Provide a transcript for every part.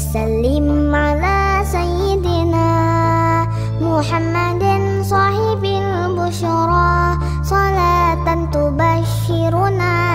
Salam ala Sayyidina Muhammadin sahibin bukshara salatan tubah syirona.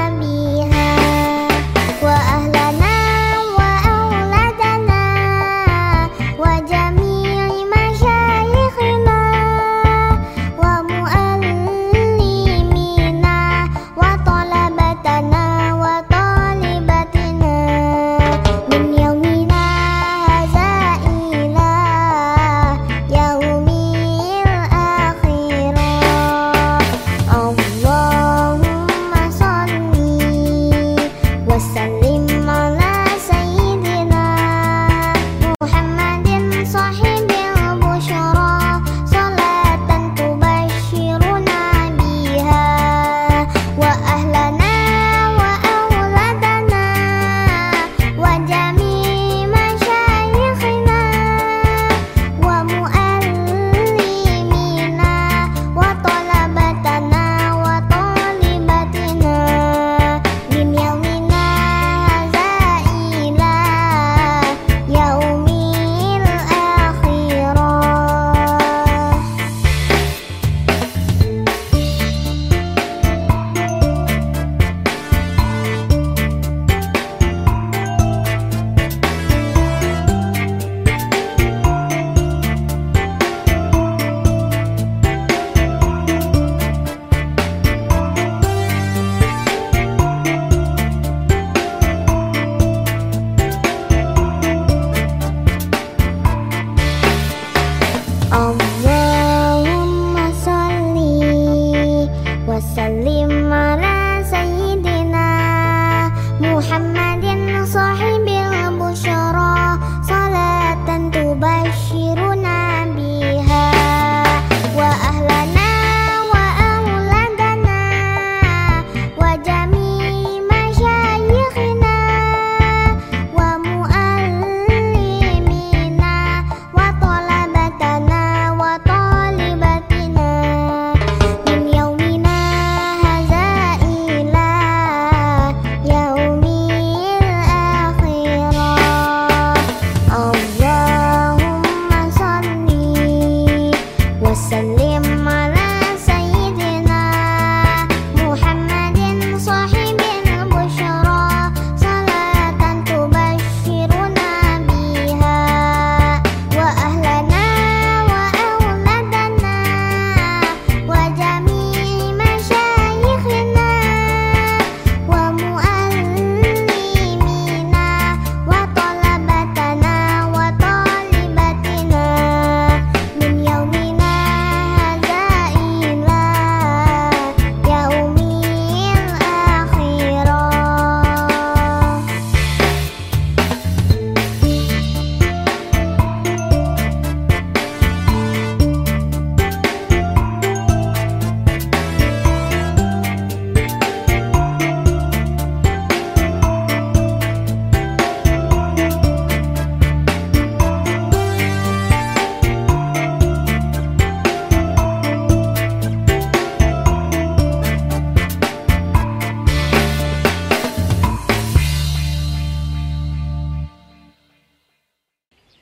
وسلم على سيدنا محمد